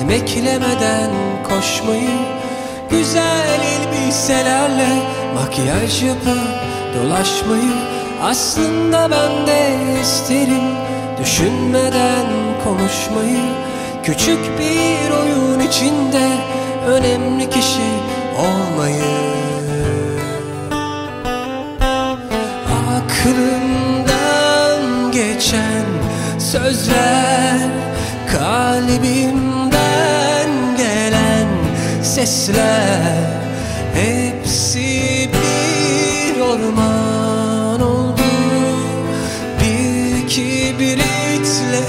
Emeklemeden koşmayı Güzel elbiselerle Makyaj yapıp dolaşmayı Aslında ben de isterim. Düşünmeden konuşmayı Küçük bir oyun içinde Önemli kişi olmayı. Aklımdan geçen sözler Kalbimden gelen sesler Hepsi bir orman oldu. Bir kibritle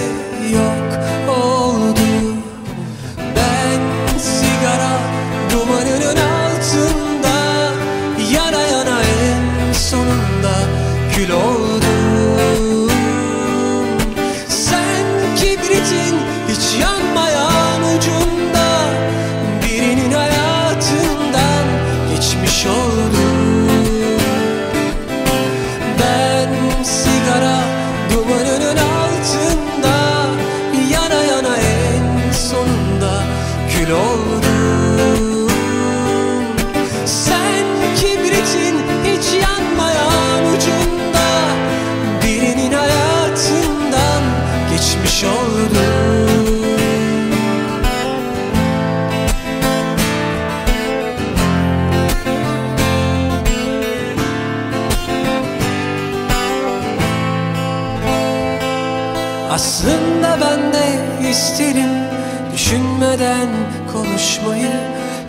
Aslında ben de isterim Düşünmeden konuşmayı.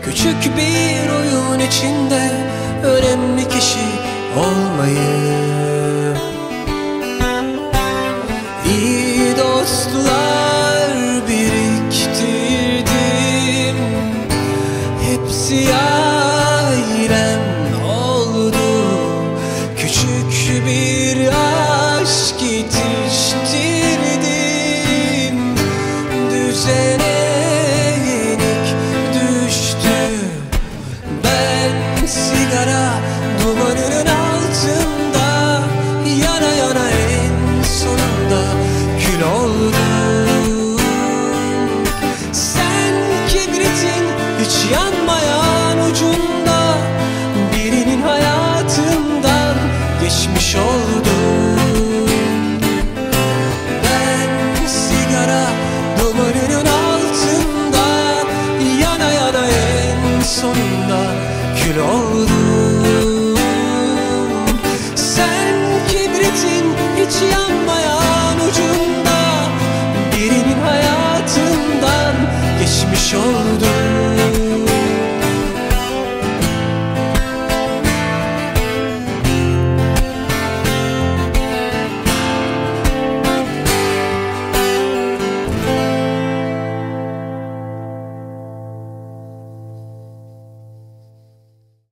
Küçük bir oyun içinde Önemli kişi olmayı say sonunda kül oldum. Sen kibritin hiç yanmayan ucunda Birinin hayatından geçmiş oldum